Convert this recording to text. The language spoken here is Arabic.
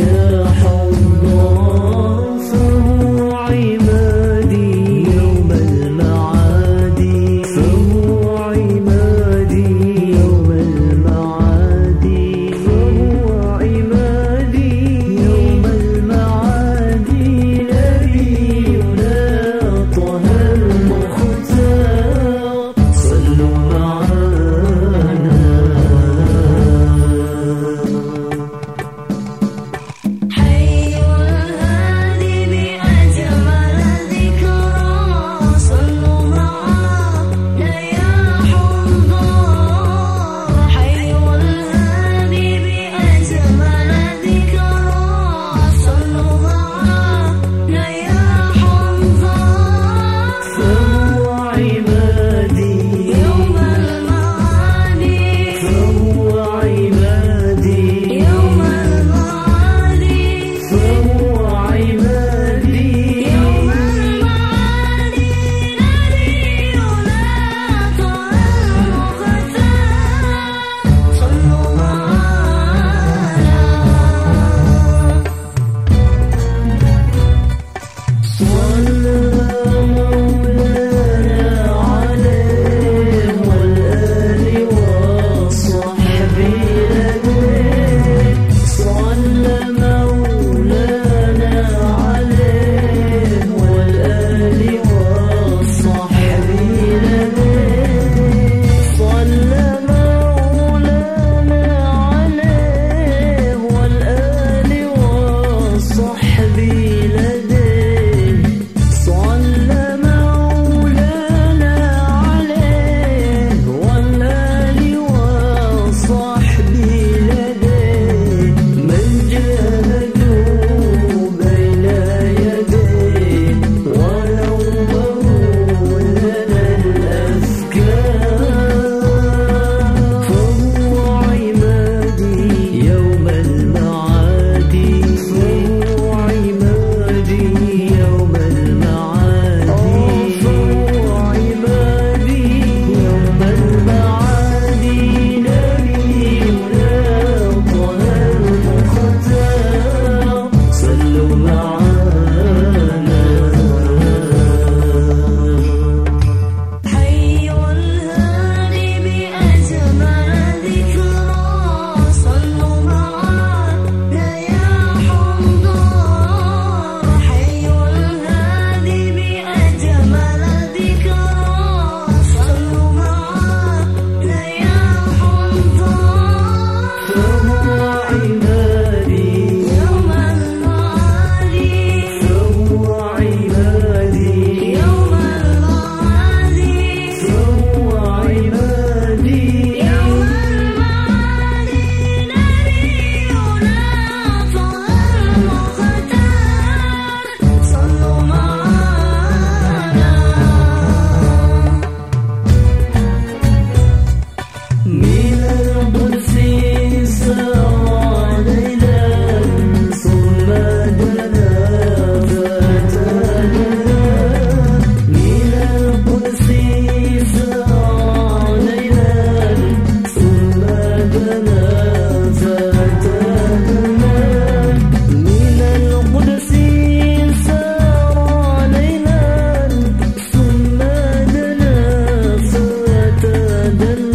يا حنان the